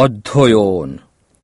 অধ্যয়ন।